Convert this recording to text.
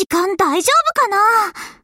時間大丈夫かな？